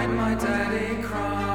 when my daddy cried.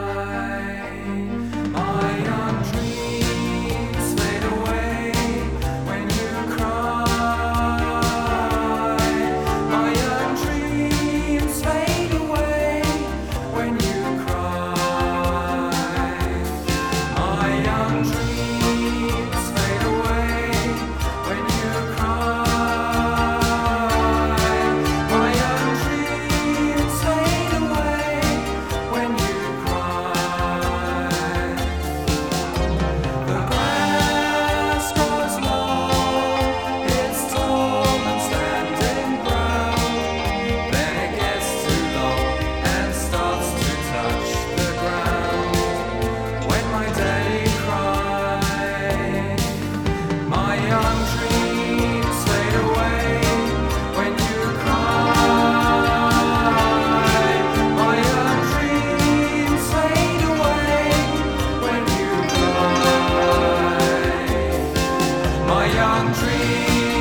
young dreams.